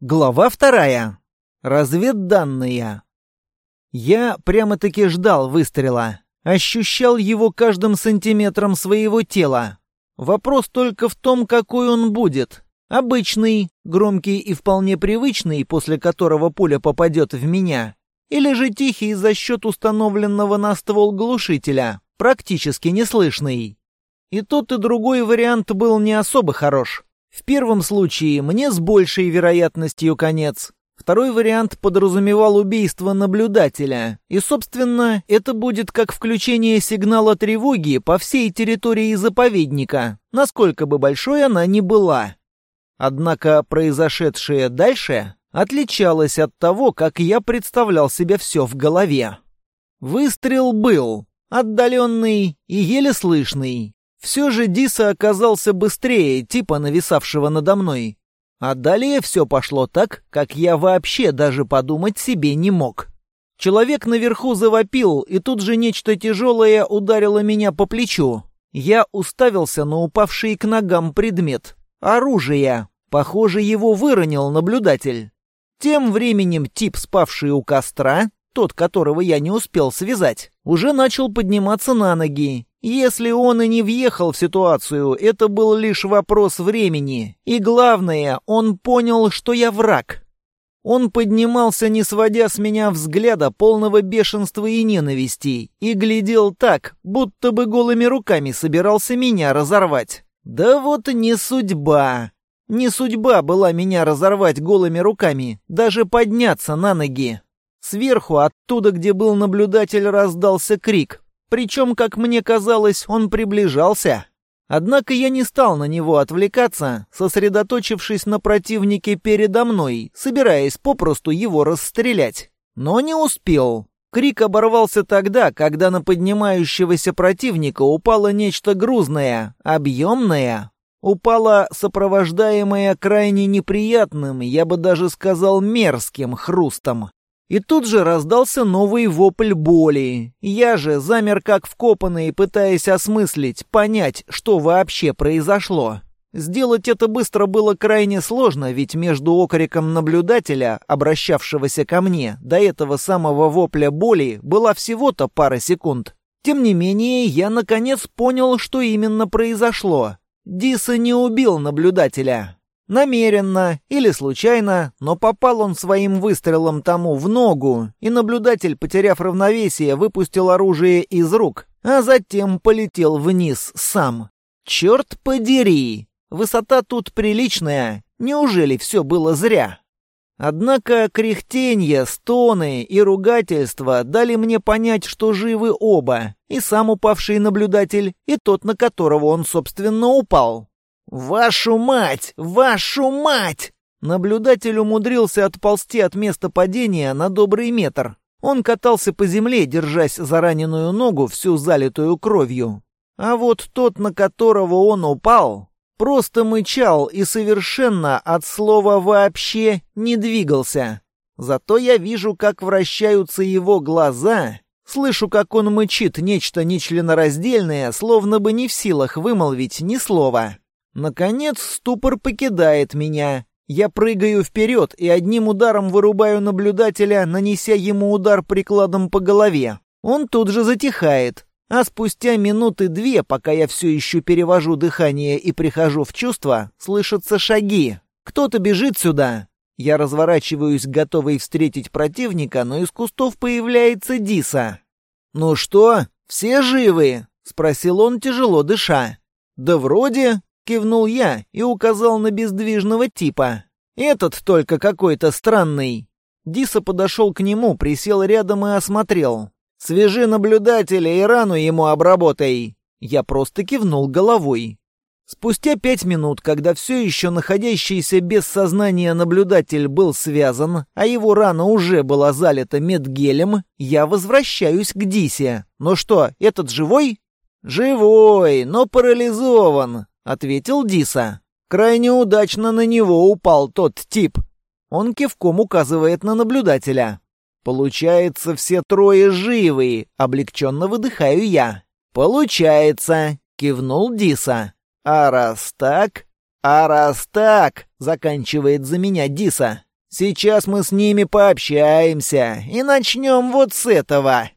Глава вторая. Разведданные. Я прямо-таки ждал выстрела. Ощущал его каждым сантиметром своего тела. Вопрос только в том, какой он будет. Обычный, громкий и вполне привычный, после которого пуля попадет в меня. Или же тихий за счет установленного на ствол глушителя, практически неслышный. И тот, и другой вариант был не особо хорош. В первом случае мне с большей вероятностью конец. Второй вариант подразумевал убийство наблюдателя, и, собственно, это будет как включение сигнала тревоги по всей территории заповедника, насколько бы большой она ни была. Однако произошедшее дальше отличалось от того, как я представлял себе все в голове. Выстрел был, отдаленный и еле слышный, все же Диса оказался быстрее типа нависавшего надо мной. А далее все пошло так, как я вообще даже подумать себе не мог. Человек наверху завопил, и тут же нечто тяжелое ударило меня по плечу. Я уставился на упавший к ногам предмет. Оружие. Похоже, его выронил наблюдатель. Тем временем тип, спавший у костра, тот, которого я не успел связать, уже начал подниматься на ноги если он и не въехал в ситуацию, это был лишь вопрос времени. И главное, он понял, что я враг. Он поднимался, не сводя с меня взгляда, полного бешенства и ненависти, и глядел так, будто бы голыми руками собирался меня разорвать. Да вот не судьба. Не судьба была меня разорвать голыми руками, даже подняться на ноги. Сверху, оттуда, где был наблюдатель, раздался крик. Причем, как мне казалось, он приближался. Однако я не стал на него отвлекаться, сосредоточившись на противнике передо мной, собираясь попросту его расстрелять. Но не успел. Крик оборвался тогда, когда на поднимающегося противника упало нечто грузное, объемное. Упало сопровождаемое крайне неприятным, я бы даже сказал мерзким хрустом. И тут же раздался новый вопль боли. Я же замер как вкопанный, пытаясь осмыслить, понять, что вообще произошло. Сделать это быстро было крайне сложно, ведь между окриком наблюдателя, обращавшегося ко мне, до этого самого вопля боли была всего-то пара секунд. Тем не менее, я наконец понял, что именно произошло. Диса не убил наблюдателя. Намеренно или случайно, но попал он своим выстрелом тому в ногу, и наблюдатель, потеряв равновесие, выпустил оружие из рук, а затем полетел вниз сам. Черт подери! Высота тут приличная, неужели все было зря? Однако кряхтенье, стоны и ругательства дали мне понять, что живы оба, и сам упавший наблюдатель, и тот, на которого он, собственно, упал. «Вашу мать! Вашу мать!» Наблюдатель умудрился отползти от места падения на добрый метр. Он катался по земле, держась за раненую ногу, всю залитую кровью. А вот тот, на которого он упал, просто мычал и совершенно от слова «вообще» не двигался. Зато я вижу, как вращаются его глаза, слышу, как он мычит нечто нечленораздельное, словно бы не в силах вымолвить ни слова. Наконец ступор покидает меня. Я прыгаю вперед и одним ударом вырубаю наблюдателя, нанеся ему удар прикладом по голове. Он тут же затихает. А спустя минуты две, пока я все еще перевожу дыхание и прихожу в чувство, слышатся шаги. Кто-то бежит сюда. Я разворачиваюсь, готовый встретить противника, но из кустов появляется Диса. «Ну что, все живы?» — спросил он, тяжело дыша. «Да вроде», Кивнул я и указал на бездвижного типа. «Этот только какой-то странный». Диса подошел к нему, присел рядом и осмотрел. «Свяжи наблюдателя и рану ему обработай». Я просто кивнул головой. Спустя пять минут, когда все еще находящийся без сознания наблюдатель был связан, а его рана уже была залита медгелем, я возвращаюсь к Дисе. «Ну что, этот живой?» «Живой, но парализован ответил Диса. Крайне удачно на него упал тот тип. Он кивком указывает на наблюдателя. Получается, все трое живы, облегченно выдыхаю я. Получается, кивнул Диса. А раз так, а раз так, заканчивает за меня Диса. Сейчас мы с ними пообщаемся и начнем вот с этого.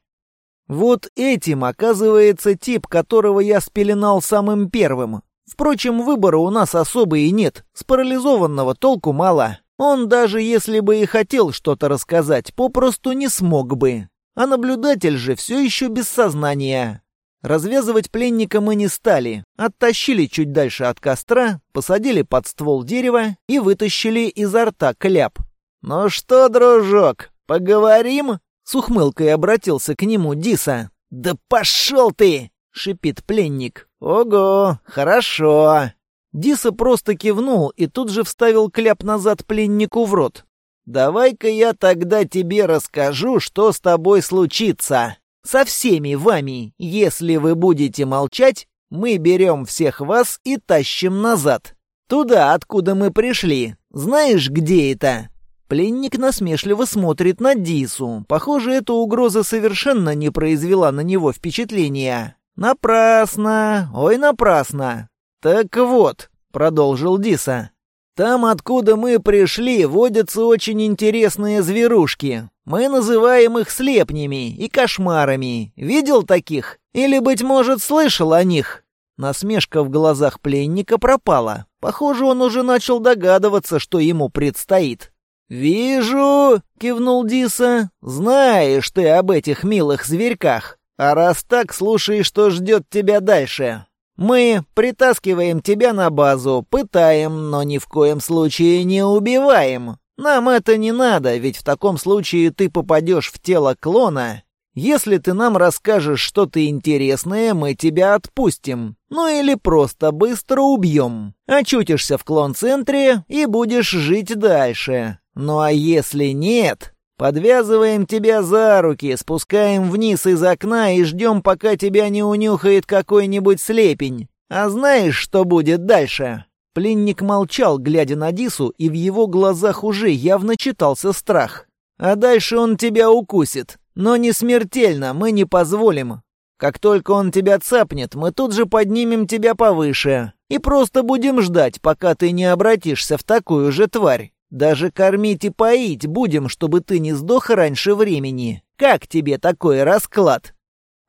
Вот этим оказывается тип, которого я спеленал самым первым. Впрочем, выбора у нас особо и нет. С парализованного толку мало. Он даже если бы и хотел что-то рассказать, попросту не смог бы. А наблюдатель же все еще без сознания. Развязывать пленника мы не стали. Оттащили чуть дальше от костра, посадили под ствол дерева и вытащили изо рта кляп. «Ну что, дружок, поговорим?» С ухмылкой обратился к нему Диса. «Да пошел ты!» — шипит пленник. «Ого, хорошо!» Диса просто кивнул и тут же вставил кляп назад пленнику в рот. «Давай-ка я тогда тебе расскажу, что с тобой случится. Со всеми вами, если вы будете молчать, мы берем всех вас и тащим назад. Туда, откуда мы пришли. Знаешь, где это?» Пленник насмешливо смотрит на Дису. Похоже, эта угроза совершенно не произвела на него впечатления. «Напрасно! Ой, напрасно! Так вот», — продолжил Диса, — «там, откуда мы пришли, водятся очень интересные зверушки. Мы называем их слепнями и кошмарами. Видел таких? Или, быть может, слышал о них?» Насмешка в глазах пленника пропала. Похоже, он уже начал догадываться, что ему предстоит. «Вижу!» — кивнул Диса. «Знаешь ты об этих милых зверьках. А раз так, слушай, что ждет тебя дальше. Мы притаскиваем тебя на базу, пытаем, но ни в коем случае не убиваем. Нам это не надо, ведь в таком случае ты попадешь в тело клона. Если ты нам расскажешь что-то интересное, мы тебя отпустим. Ну или просто быстро убьем. Очутишься в клон-центре и будешь жить дальше. Ну а если нет, подвязываем тебя за руки, спускаем вниз из окна и ждем, пока тебя не унюхает какой-нибудь слепень. А знаешь, что будет дальше?» Пленник молчал, глядя на Дису, и в его глазах уже явно читался страх. «А дальше он тебя укусит. Но не смертельно, мы не позволим. Как только он тебя цапнет, мы тут же поднимем тебя повыше и просто будем ждать, пока ты не обратишься в такую же тварь. Даже кормить и поить будем, чтобы ты не сдох раньше времени. Как тебе такой расклад?»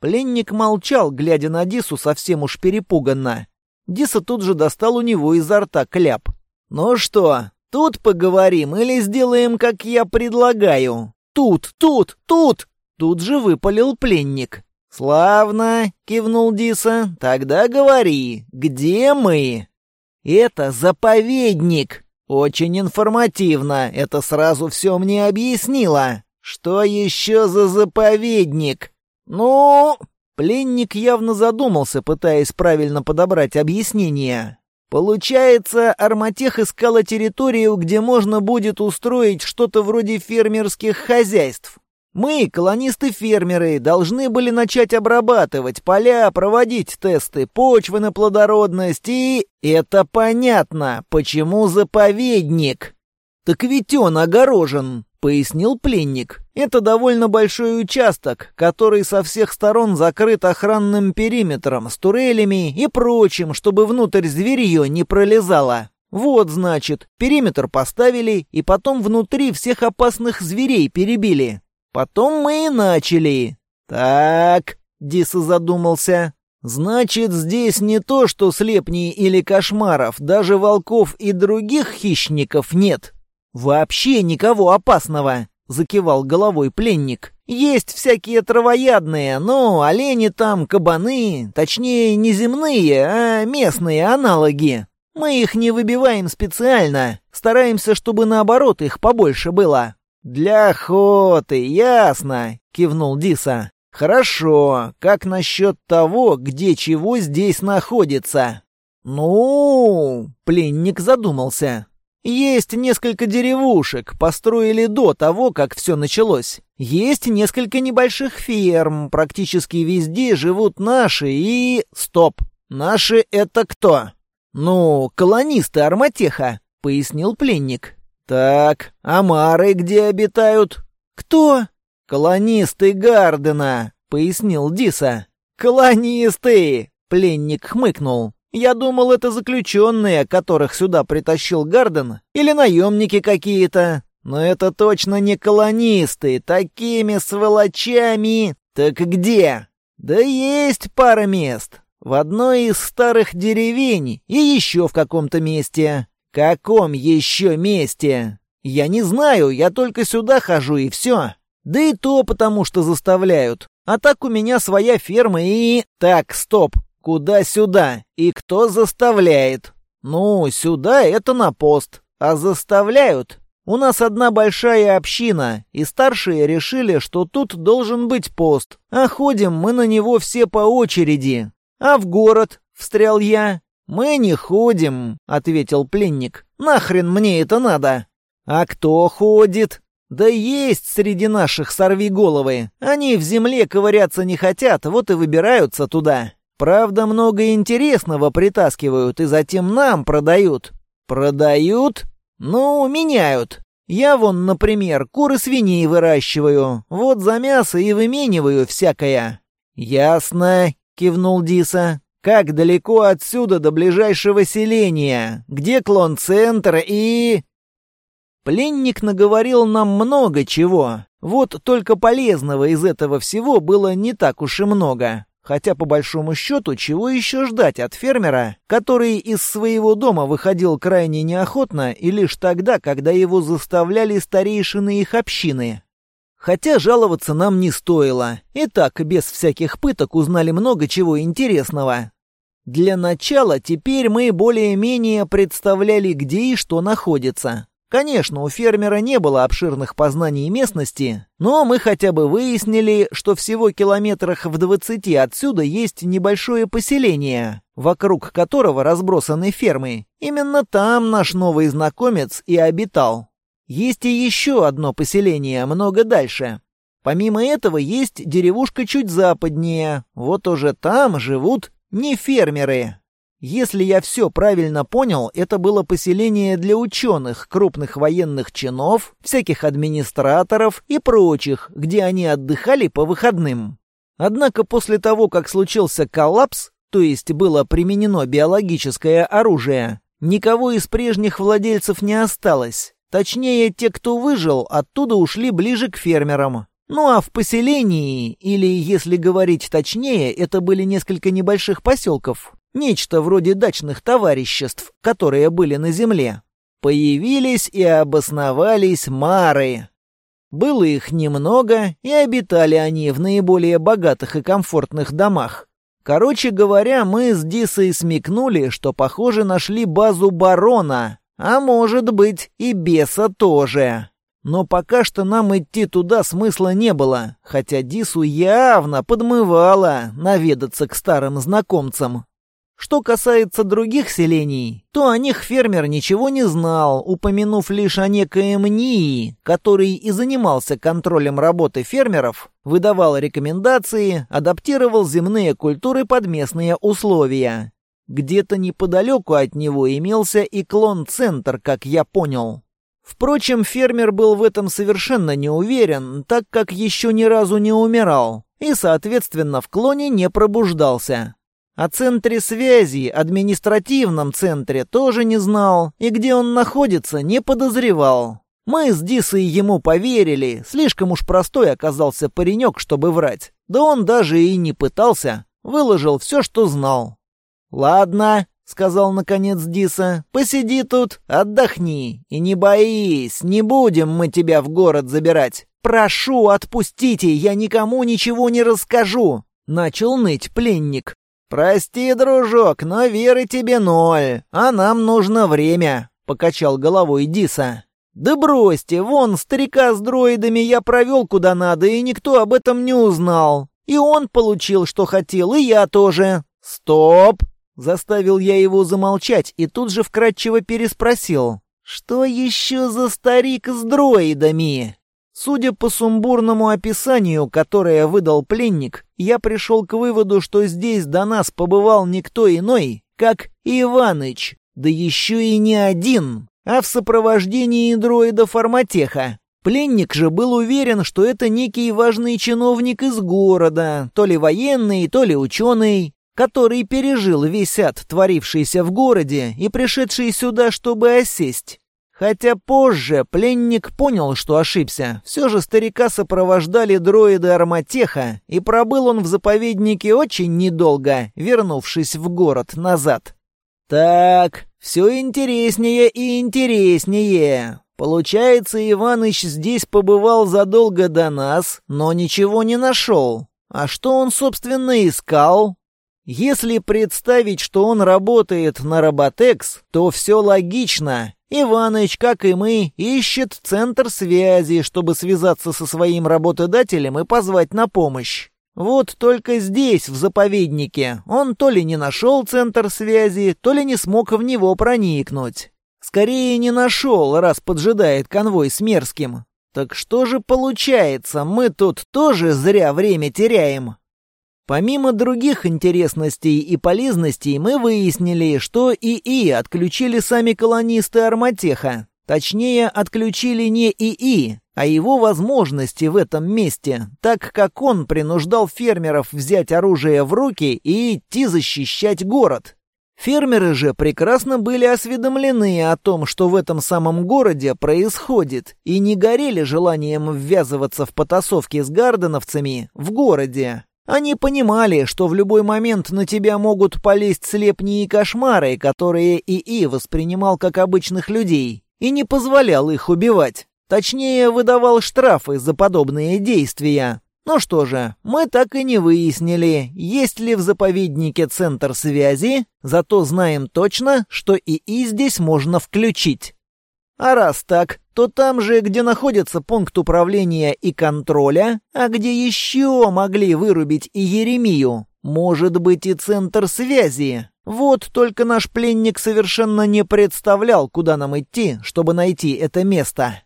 Пленник молчал, глядя на Дису совсем уж перепуганно. Диса тут же достал у него изо рта кляп. «Ну что, тут поговорим или сделаем, как я предлагаю?» «Тут, тут, тут!» Тут же выпалил пленник. «Славно!» — кивнул Диса. «Тогда говори, где мы?» «Это заповедник!» «Очень информативно, это сразу все мне объяснило. Что еще за заповедник?» «Ну...» Пленник явно задумался, пытаясь правильно подобрать объяснение. Получается, Арматех искала территорию, где можно будет устроить что-то вроде фермерских хозяйств. Мы, колонисты-фермеры, должны были начать обрабатывать поля, проводить тесты почвы на плодородность и... Это понятно, почему заповедник. Так ведь он огорожен, пояснил пленник. Это довольно большой участок, который со всех сторон закрыт охранным периметром с турелями и прочим, чтобы внутрь зверье не пролезало. Вот, значит, периметр поставили, и потом внутри всех опасных зверей перебили. Потом мы и начали. Так, Диса задумался. Значит, здесь не то, что слепней или кошмаров, даже волков и других хищников нет. Вообще никого опасного, закивал головой пленник. Есть всякие травоядные, но олени там, кабаны, точнее, не земные, а местные аналоги. Мы их не выбиваем специально, стараемся, чтобы наоборот их побольше было. «Для охоты, ясно!» — кивнул Диса. «Хорошо. Как насчет того, где чего здесь находится?» «Ну...» — пленник задумался. «Есть несколько деревушек, построили до того, как все началось. Есть несколько небольших ферм, практически везде живут наши и... Стоп! Наши — это кто?» «Ну, колонисты Арматеха», — пояснил пленник. «Так, амары где обитают?» «Кто?» «Колонисты Гардена», — пояснил Диса. «Колонисты!» — пленник хмыкнул. «Я думал, это заключенные, которых сюда притащил Гарден, или наемники какие-то. Но это точно не колонисты, такими сволочами. Так где? Да есть пара мест. В одной из старых деревень и еще в каком-то месте. Каком еще месте? Я не знаю, я только сюда хожу и все. Да и то потому, что заставляют. А так у меня своя ферма и... Так, стоп. Куда сюда? И кто заставляет? Ну, сюда это на пост. А заставляют? У нас одна большая община, и старшие решили, что тут должен быть пост. А ходим мы на него все по очереди. «А в город?» — встрял я. «Мы не ходим», — ответил пленник. «Нахрен мне это надо?» «А кто ходит?» «Да есть среди наших сорвиголовы. Они в земле ковыряться не хотят, вот и выбираются туда. Правда, много интересного притаскивают и затем нам продают». «Продают?» «Ну, меняют. Я вон, например, куры свиней выращиваю. Вот за мясо и вымениваю всякое». «Ясно. — кивнул Диса. «Как далеко отсюда до ближайшего селения? Где клон-центр и...» Пленник наговорил нам много чего. Вот только полезного из этого всего было не так уж и много. Хотя, по большому счету, чего еще ждать от фермера, который из своего дома выходил крайне неохотно и лишь тогда, когда его заставляли старейшины их общины. Хотя жаловаться нам не стоило. И так, без всяких пыток, узнали много чего интересного. Для начала теперь мы более-менее представляли, где и что находится. Конечно, у фермера не было обширных познаний местности, но мы хотя бы выяснили, что всего километрах в двадцати отсюда есть небольшое поселение, вокруг которого разбросаны фермы. Именно там наш новый знакомец и обитал. Есть и еще одно поселение, много дальше. Помимо этого есть деревушка чуть западнее. Вот уже там живут не фермеры. Если я все правильно понял, это было поселение для ученых, крупных военных чинов, всяких администраторов и прочих, где они отдыхали по выходным. Однако после того, как случился коллапс, то есть было применено биологическое оружие, никого из прежних владельцев не осталось. Точнее, те, кто выжил, оттуда ушли ближе к фермерам. Ну а в поселении, или, если говорить точнее, это были несколько небольших поселков, нечто вроде дачных товариществ, которые были на земле, появились и обосновались мары. Было их немного, и обитали они в наиболее богатых и комфортных домах. Короче говоря, мы с Дисой смекнули, что, похоже, нашли базу барона, а может быть, и беса тоже. Но пока что нам идти туда смысла не было, хотя Дису явно подмывало наведаться к старым знакомцам. Что касается других селений, то о них фермер ничего не знал, упомянув лишь о некоем НИИ, который и занимался контролем работы фермеров, выдавал рекомендации, адаптировал земные культуры под местные условия. Где-то неподалеку от него имелся и клон-центр, как я понял. Впрочем, фермер был в этом совершенно не уверен, так как еще ни разу не умирал, и, соответственно, в клоне не пробуждался. О центре связи, административном центре, тоже не знал, и где он находится, не подозревал. Мы с Дисой ему поверили, слишком уж простой оказался паренек, чтобы врать. Да он даже и не пытался, выложил все, что знал. «Ладно», — сказал наконец Диса, — «посиди тут, отдохни, и не боись, не будем мы тебя в город забирать. Прошу, отпустите, я никому ничего не расскажу», — начал ныть пленник. «Прости, дружок, но веры тебе ноль, а нам нужно время», — покачал головой Диса. «Да бросьте, вон старика с дроидами я провел куда надо, и никто об этом не узнал. И он получил, что хотел, и я тоже». «Стоп!» Заставил я его замолчать и тут же вкратчиво переспросил. «Что еще за старик с дроидами?» Судя по сумбурному описанию, которое выдал пленник, я пришел к выводу, что здесь до нас побывал никто иной, как Иваныч, да еще и не один, а в сопровождении дроида Форматеха. Пленник же был уверен, что это некий важный чиновник из города, то ли военный, то ли ученый, который пережил весь ад, творившийся в городе, и пришедший сюда, чтобы осесть. Хотя позже пленник понял, что ошибся. Все же старика сопровождали дроиды Арматеха, и пробыл он в заповеднике очень недолго, вернувшись в город назад. Так, все интереснее и интереснее. Получается, Иваныч здесь побывал задолго до нас, но ничего не нашел. А что он, собственно, искал? Если представить, что он работает на Роботекс, то все логично. Иваныч, как и мы, ищет центр связи, чтобы связаться со своим работодателем и позвать на помощь. Вот только здесь, в заповеднике, он то ли не нашел центр связи, то ли не смог в него проникнуть. Скорее не нашел, раз поджидает конвой с Мерзким. Так что же получается, мы тут тоже зря время теряем? Помимо других интересностей и полезностей, мы выяснили, что ИИ отключили сами колонисты Арматеха. Точнее, отключили не ИИ, а его возможности в этом месте, так как он принуждал фермеров взять оружие в руки и идти защищать город. Фермеры же прекрасно были осведомлены о том, что в этом самом городе происходит, и не горели желанием ввязываться в потасовки с гарденовцами в городе. Они понимали, что в любой момент на тебя могут полезть слепни и кошмары, которые ИИ воспринимал как обычных людей, и не позволял их убивать. Точнее, выдавал штрафы за подобные действия. Ну что же, мы так и не выяснили, есть ли в заповеднике центр связи, зато знаем точно, что ИИ здесь можно включить. А раз так, то там же, где находится пункт управления и контроля, а где еще могли вырубить и Еремию, может быть и центр связи. Вот только наш пленник совершенно не представлял, куда нам идти, чтобы найти это место.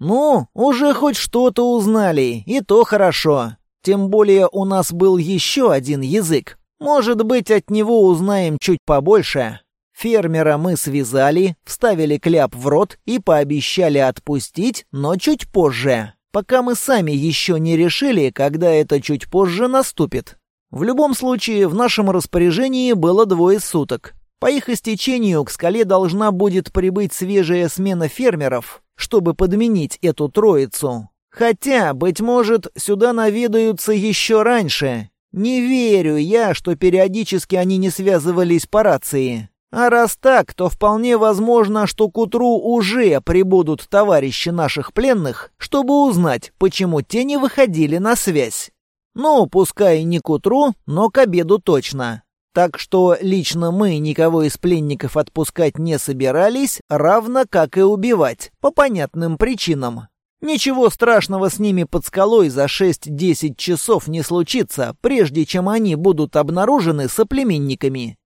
Ну, уже хоть что-то узнали, и то хорошо. Тем более у нас был еще один язык. Может быть, от него узнаем чуть побольше. Фермера мы связали, вставили кляп в рот и пообещали отпустить, но чуть позже, пока мы сами еще не решили, когда это чуть позже наступит. В любом случае, в нашем распоряжении было двое суток. По их истечению к скале должна будет прибыть свежая смена фермеров, чтобы подменить эту троицу. Хотя, быть может, сюда наведаются еще раньше. Не верю я, что периодически они не связывались по рации. А раз так, то вполне возможно, что к утру уже прибудут товарищи наших пленных, чтобы узнать, почему те не выходили на связь. Ну, пускай не к утру, но к обеду точно. Так что лично мы никого из пленников отпускать не собирались, равно как и убивать, по понятным причинам. Ничего страшного с ними под скалой за 6-10 часов не случится, прежде чем они будут обнаружены соплеменниками.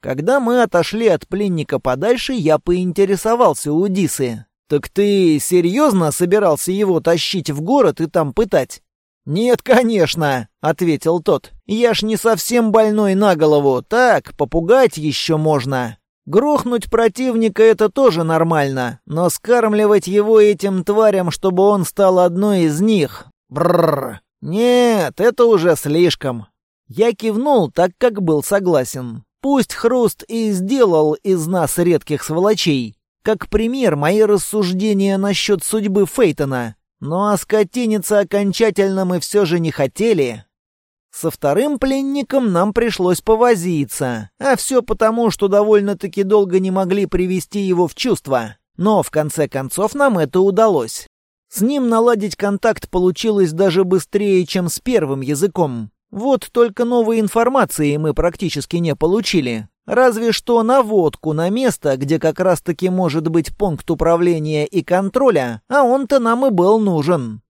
Когда мы отошли от пленника подальше, я поинтересовался у Дисы. «Так ты серьезно собирался его тащить в город и там пытать?» «Нет, конечно», — ответил тот. «Я ж не совсем больной на голову. Так, попугать еще можно. Грохнуть противника — это тоже нормально, но скармливать его этим тварям, чтобы он стал одной из них... Бррр. Нет, это уже слишком». Я кивнул, так как был согласен. Пусть Хруст и сделал из нас редких сволочей. Как пример, мои рассуждения насчет судьбы Фейтона. Но оскотиниться окончательно мы все же не хотели. Со вторым пленником нам пришлось повозиться. А все потому, что довольно-таки долго не могли привести его в чувство. Но в конце концов нам это удалось. С ним наладить контакт получилось даже быстрее, чем с первым языком. Вот только новой информации мы практически не получили. Разве что наводку на место, где как раз-таки может быть пункт управления и контроля, а он-то нам и был нужен.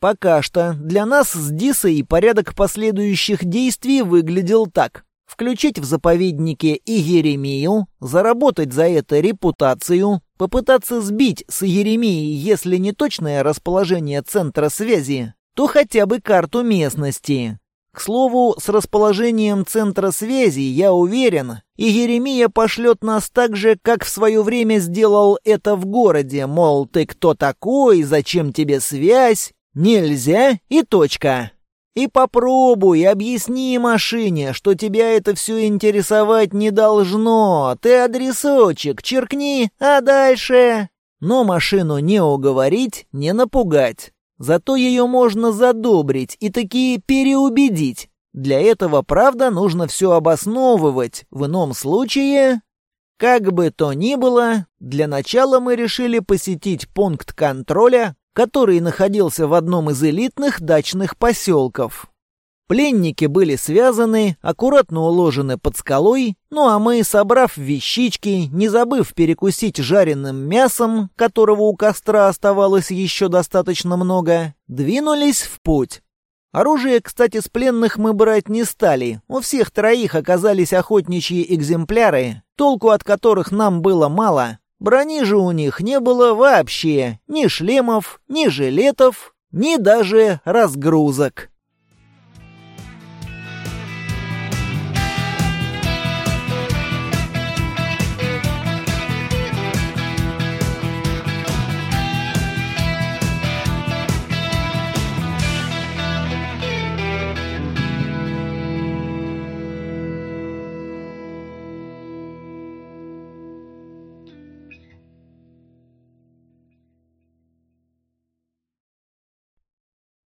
Пока что для нас с Дисой порядок последующих действий выглядел так. Включить в заповеднике и Еремию, заработать за это репутацию, попытаться сбить с Еремией, если не точное расположение центра связи, то хотя бы карту местности. К слову, с расположением центра связи, я уверен, и Еремия пошлет нас так же, как в свое время сделал это в городе, мол, ты кто такой, зачем тебе связь, нельзя и точка. И попробуй, объясни машине, что тебя это все интересовать не должно. Ты адресочек черкни, а дальше... Но машину не уговорить, не напугать. Зато ее можно задобрить и такие переубедить. Для этого, правда, нужно все обосновывать. В ином случае... Как бы то ни было, для начала мы решили посетить пункт контроля, который находился в одном из элитных дачных поселков. Пленники были связаны, аккуратно уложены под скалой, ну а мы, собрав вещички, не забыв перекусить жареным мясом, которого у костра оставалось еще достаточно много, двинулись в путь. Оружие, кстати, с пленных мы брать не стали. У всех троих оказались охотничьи экземпляры, толку от которых нам было мало. Брони же у них не было вообще, ни шлемов, ни жилетов, ни даже разгрузок.